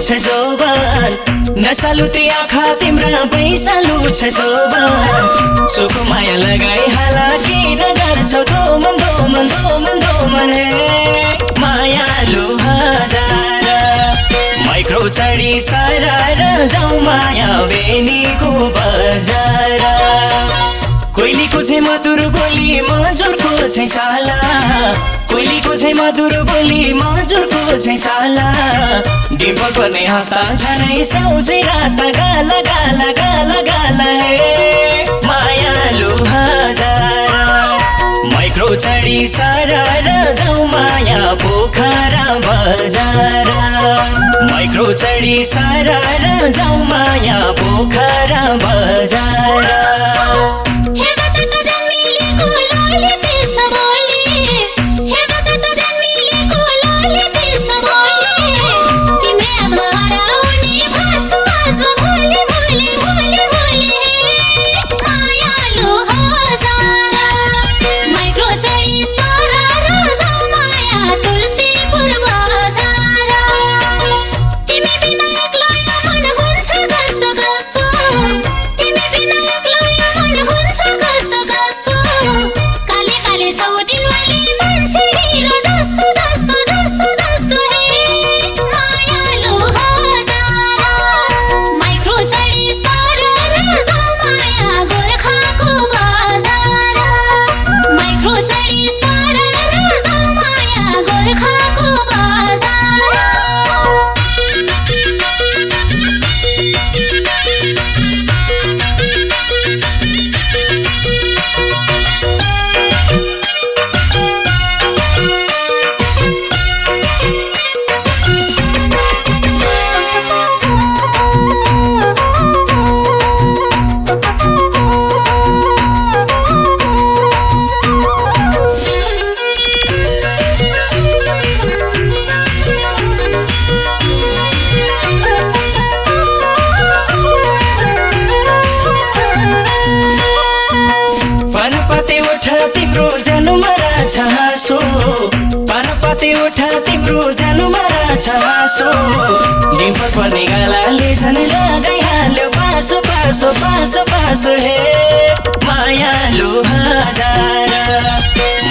छ जोबन। नसालुती आँखा तिम्रा बैसालु छ जोबन। सुख माया लगाई हाला किन गर्छौ दोमन दोमन दोमन दोमन मायालु हजार माइक्रो चढी सरार जाउँ माया बेनीको बजार। कोइलीको चाहिँ मधुर बोली मजुरको चाहिँ चाला। कोइलीको चाहिँ मधुर बोली मजुरको चाहिँ चाला। डिम्पल पर्ने हस्ता झनै साउजै रात गाला गाला गाला गाला हे। मायालु हजार माइक्रो चढी सरर जाउँ माया पोखरा बजार। माइक्रो चढी सरर जाउँ माया पोखरा बजार।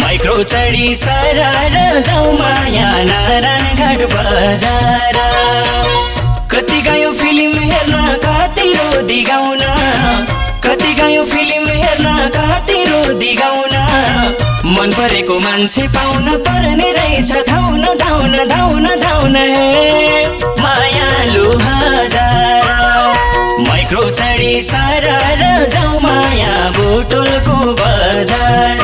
माइक्रो चढी जाउँ माया नारायण घाट बजार। कति गयो फिल्म हेर्न कति रोदी गाउन कति गयो फिल्म मन परेको मान्छे पाउन पर्ने रहेछ। धाउन धाउन धाउन धाउन मायालु हजार माइक्रो चढी सरर जाउँ माया बोटोलको बजार।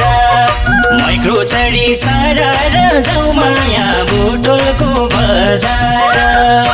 माइक्रो चढी सरर जाउँ माया बोटोलको बजार।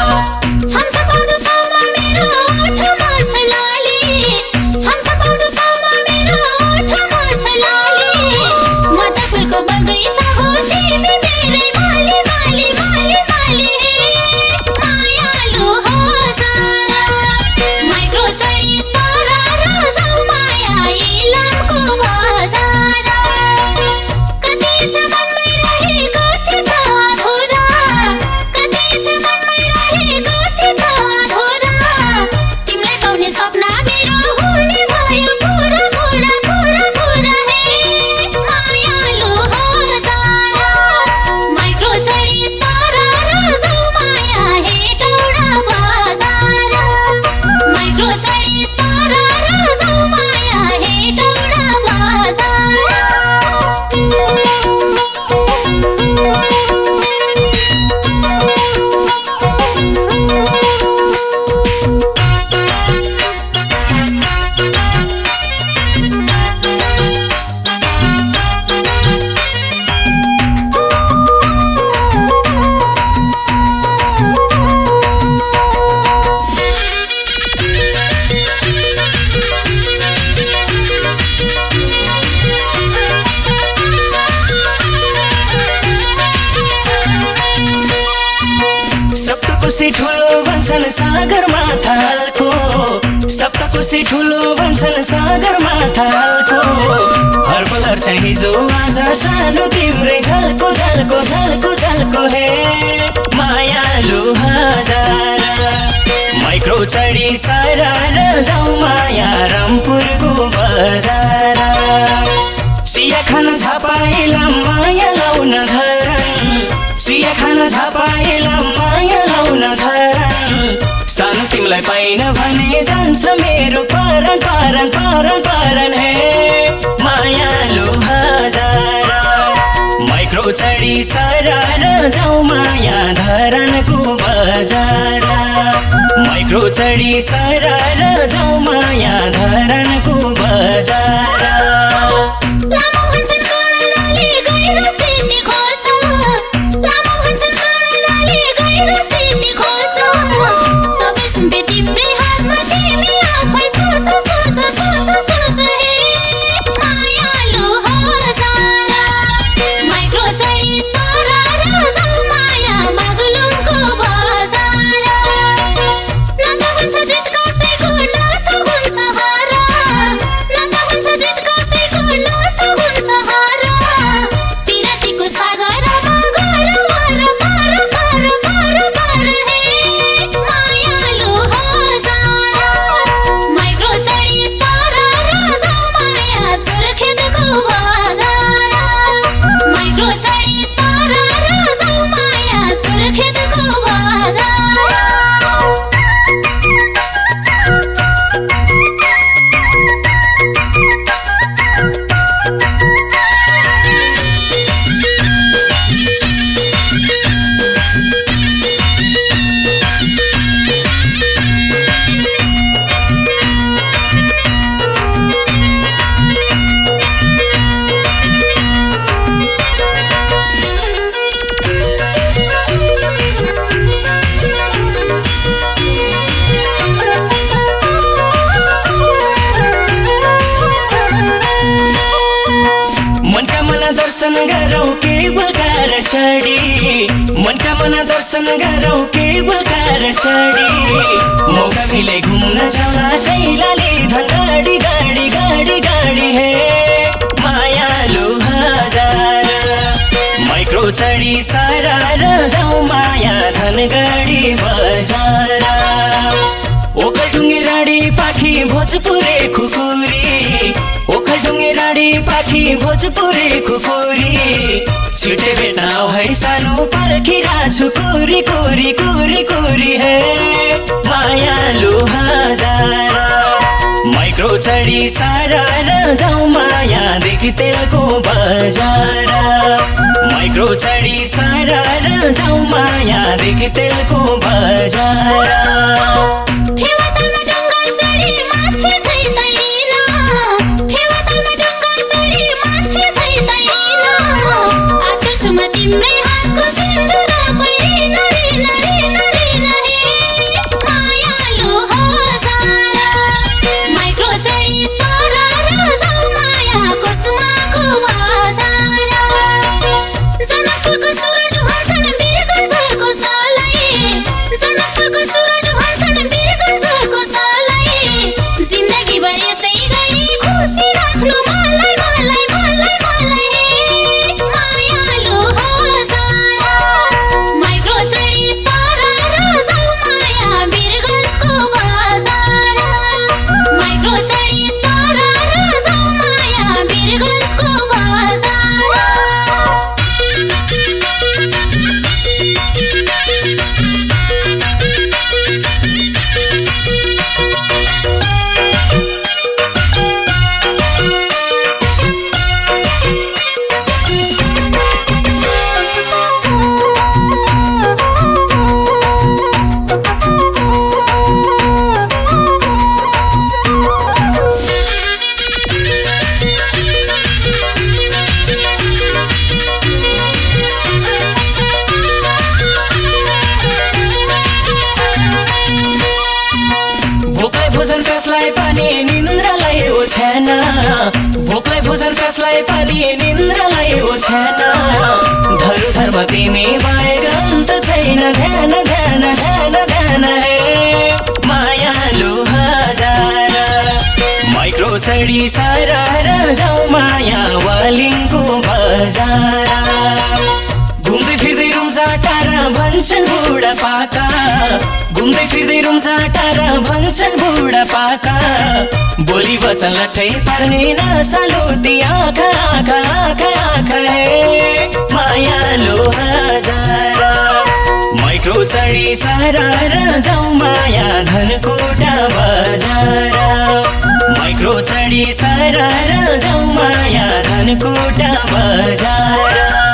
सप्तकोशी ठुलो भन्छन् सागरमा थालको हर्पलर चाहिँ हिजो आज सानो तिम्रै झल्को झल्को झल्को झल्को हे। मायालु हजार। माइक्रो चढी सरर जाउँ माया रामपुरको बजार। चिया खान झापाइला माया लाउन धरन। चिया खान झापाइला माया लाउन धरन। सानो तिमीलाई पाइन भने जान्छ मेरो परन परन परन परन हे। मायालु हजार माइक्रो चढी सरर जाउँ माया धरनको बजार माइक्रो चढी सरर जाउँ माया धरनको बजार हजार माइक्रो माया राडी पाखी भोजपुरे खुकुरी राडी पाखी भोजपुरे खुकुरी। छिटे बेटा भई सानो पर्खिरा छु कुरी कुरी कुरी कुरी हे। हजार। माइक्रो चढी सरर जाउँ मायादेखि तेलको बजार। माइक्रो चढी सरर जाउँ मायादेखि तेलको बजार। भोजन कसलाई पानी निन्द्रालाई ओछ्यान। धरु धर्म तिमी बाहेक अन्त छैन ध्यान ध्यान ध्यान ध्यान हे मायालु हजार माइक्रो चढी सरर जाउँ माया वालिङको बजार। भन्छन् बुढा पाका घुम्दै फिर्दै रुम्चा टाढा भन्छन् बुढा पाका बोली वचन लट्ठै पर्ने नसालो आँखा आँखा आँखा हे मायालो हजारा माइक्रो चढी सारा र जाउँ माया धनकोटा बजार। माइक्रो चढी सारा र जाउँ माया धनकोटा बजार।